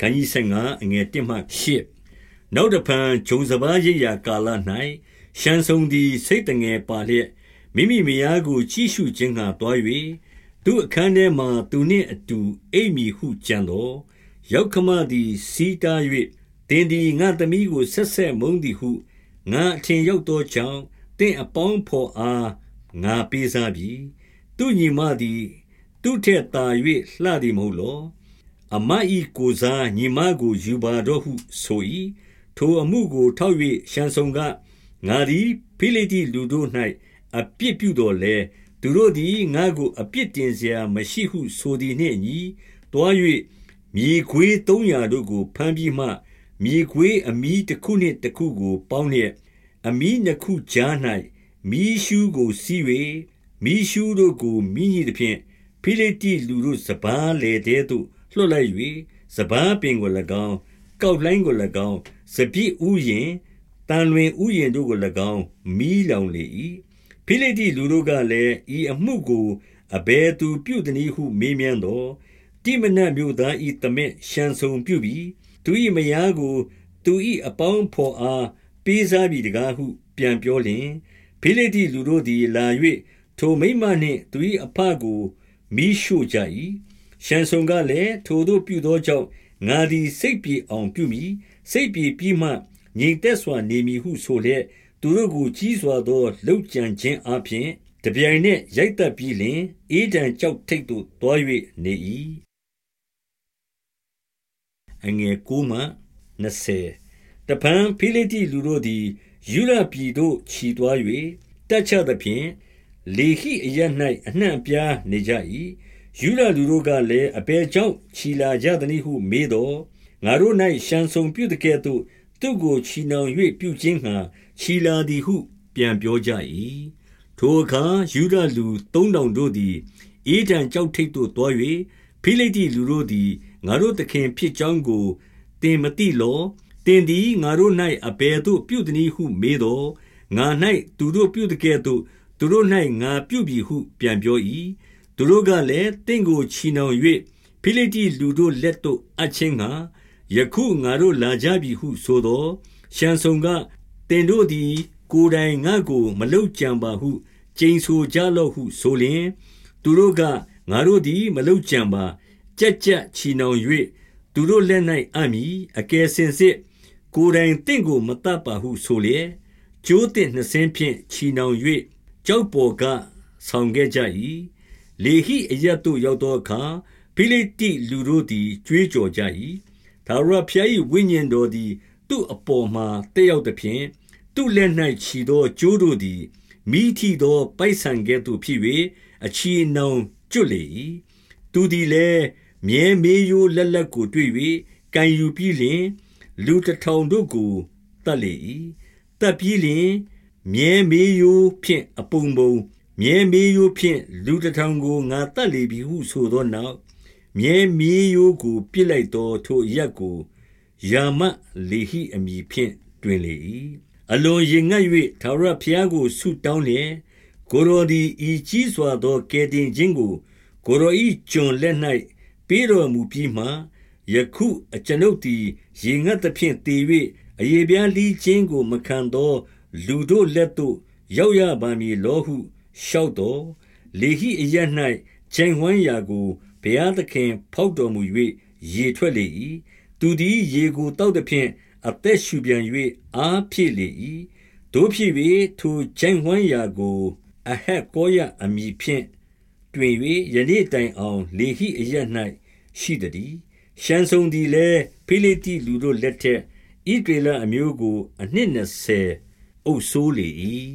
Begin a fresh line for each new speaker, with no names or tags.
ခန်းကြီး15အငယ်1မှ8နောက်တဖန်ဂျုံစပားရိပ်ရာကာလ၌ရှန်ဆုံသည်စိတ်တငယ်ပါလျက်မိမိမယားကိုကြည့်ရှုခြင်းငှာတွား၍သူအခန်းထဲမှသူနှင့်အတူအိမ်မီဟုကြံတော်ရောက်ခမသည်စီးတား၍တင်းဒီငါသမီးကိုဆက်ဆက်မုန်းသည်ဟုငါအထင်ရောက်သောကြောင့်တင့်အပေါင်းဖော်အားငါပေးစားပြီသူညီမသည် သူထက်သာ၍လှသည်မဟုတ်လော အမဤကိုစားညီမကိုယူပါတော့ဟုဆို၏ထိုအမှုကိုထောက်၍ရှန်ဆုံကငါသည်ဖိလိတိလူတို့၌အပြစ်ပြုတော်လဲသူတို့သည်ငါကိုအပြစ်တင်เสียမရှိဟုဆိုသည်နှင့်အညီတွား၍မြေခွေး300တို့ကိုဖမ်းပြီးမှမြေခွေးအမီးတစ်ခုနှင့်တစ်ခုကို ပေါင်းလျက်အမီးနှစ်ခုကြား၌မီးရှူးကိုစီး၍မီးရှူးတို့ကိုမိညိသဖြင့်ဖိလိတိလူတို့စပားလေတဲ့သို့ လွှတ်လိုက်၍စပားပင်ကို၎င်းကောက်လိုင်းကို၎င်းစပြည့်ဥယင်တန်လွင်ဥယင်တို့ကို၎င်းမီးလောင်လေ၏ဖိလိတိလူတို့ကလည်းဤအမှုကိုအဘယ်သူပြုသည်နည်းဟုမေးမြန်းတော့တိမနတ်မြို့သားဤတမက်ရှန်ဆုံပြုပြီးသူ၏မယားကို သူ၏အပေါင်းဖော်အားပေးစားပြီးတကားဟု ပြန်ပြောလျင်ဖိလိတိလူတို့သည်လာ၍ထိုမိမနှင့်သူ၏အဖကိုမိရှို့ကြ၏ ရှန်ဆုံကလည်းထိုတို့ပြုသောကြောင့်ငါသည်စိတ်ပြေအောင်ပြုမိစိတ်ပြေပြီးမှငြိမ်သက်စွာနေမည်ဟုဆိုလျက်သူတို့ကိုကြီးစွာသောလှုပ်ကြံခြင်းအပြင်တပြိုင်နက်ရိုက်တက်ပြီးလင်အေးတံကြောက်ထိတ်သို့တွား၍နေ၏အငယ်ကိုမှ20တပံဖိလိတိလူတို့သည်ယူရပြည်သို့ခြီသွား၍တက်ချသဖြင့်လေဟိအရ၌အနှံ့အပြားနေကြ၏ ယူရလူတို့ကလည်းအပေကြောင့်ခြီလာကြသည်ဟုမေးတော်ငါတို့၌ရှန်ဆုံပြုတဲ့ကဲ့သို့သူကိုချီနှောင်၍ပြုခြင်းဟံခြီလာသည်ဟု ပြန်ပြောကြ၏ထိုအခါယူဒလူသုံးတောင်တို့သည်အေဒံကြောက်ထိတ်သို့တွား၍ဖိလိတိလူတို့သည်ငါတို့သခင်ဖြစ်ကြောင်းကိုတင်မတိလောတင်သည်ငါတို့၌အဘယ်သို့ပြုသည်ဟုမေးတော်ငါ၌သူတို့ပြုတဲ့ကဲ့သို့သူတို့၌ငါပြုပြီဟု ပြန်ပြော၏ သူတို့ကလည်းတင့်ကိုချီနှောင်၍ဖိလိတိလူတို့လက်သို့အချင်းငါယခုငါတို့လာကြပြီဟုဆိုသောရှန်ဆုံကတင်တို့သည် ကိုယ်တိုင်ငါကို မလုကြံပါဟုကျိန်ဆိုကြလော့ဟုဆိုလျင်သူတို့ကငါတို့သည်မလုကြံပါကြက်ကြက်ချီနှောင်၍သူတို့လက်၌အမိအကယ်စင်စစ်ကိုယ်တိုင်တင့်ကိုမတတ်ပါဟုဆိုလျက်ကျိုးတဲ့နှစင်းဖြင့်ချီနှောင်၍ကြောက်ပေါ်ကဆောင်ခဲ့ကြ၏ လေဟိအရတ်တို့ရောက်သောအခါဖိလိတိလူတို့သည်ကြွေးကြော်ကြ၏ဒါဝရဖျား၏ဝိညာဉ်တော်သည် သူ့အပေါ်မှတက်ရောက်သဖြင့်သူ့လက်၌ခြီသောကျိုးတို့သည်မိထီသောပိုက်ဆံကဲ့သို့ဖြစ်၍အချီနှောင်ကျွတ်လေ၏သူသည်လည်းမြဲမေးရိုးလက်လက်ကိုတွေ့၍ကန်ယူပြီးလျှင်လူတထောင်တို့ကိုတတ်လေ၏တတ်ပြီးလျှင်မြဲမေးရိုးဖြင့်အပုံပုံ မြဲမေးရိုးဖြင့်လူတထောင်ကိုငါတတ်လေပြီဟုဆိုသောနောက်မြဲမေးရိုးကိုပြစ်လိုက်သောထိုရက်ကိုယာမလေဟိအမိဖြင့်တွင်လေ၏အလွန်ရင်ငတ်၍သာရဖျားကိုဆုတောင်းလျက်ကိုရိုဒီဤကြီးစွာသောကဲတင်ခြင်းကိုကိုရိုဤကျွန်လက်၌ပေးတော်မူပြီးမှယခုအကျွန်ုပ်သည်ရေငတ်သဖြင့်တည်၍အယေပြားလီးခြင်းကိုမခံသော လူတို့လက်သို့ရောက်ရပါမည်လောဟု လျှောက်တော်လေဟိအရ၌ချိန်ဝမ်းရာကိုဘုရားသခင်ဖောက်တော်မူ၍ရေထွက်လေ၏သူသည်ရေကိုတောက်သဖြင့်အသက်ရှူပြန်၍အားဖြည့်လေ၏တို့ဖြစ်၍ထိုချိန်ဝမ်းရာကိုအဟက်ကောရအမိဖြင့်တွင်၍ယနေ့တိုင်အောင် လေဟိအရ၌ရှိသည်ရှန်ဆုံသည်လည်းဖိလိတိလူတို့လက်ထက်ဣဒေလအမျိုးကို အနှစ်20အုပ်ဆိုးလေ၏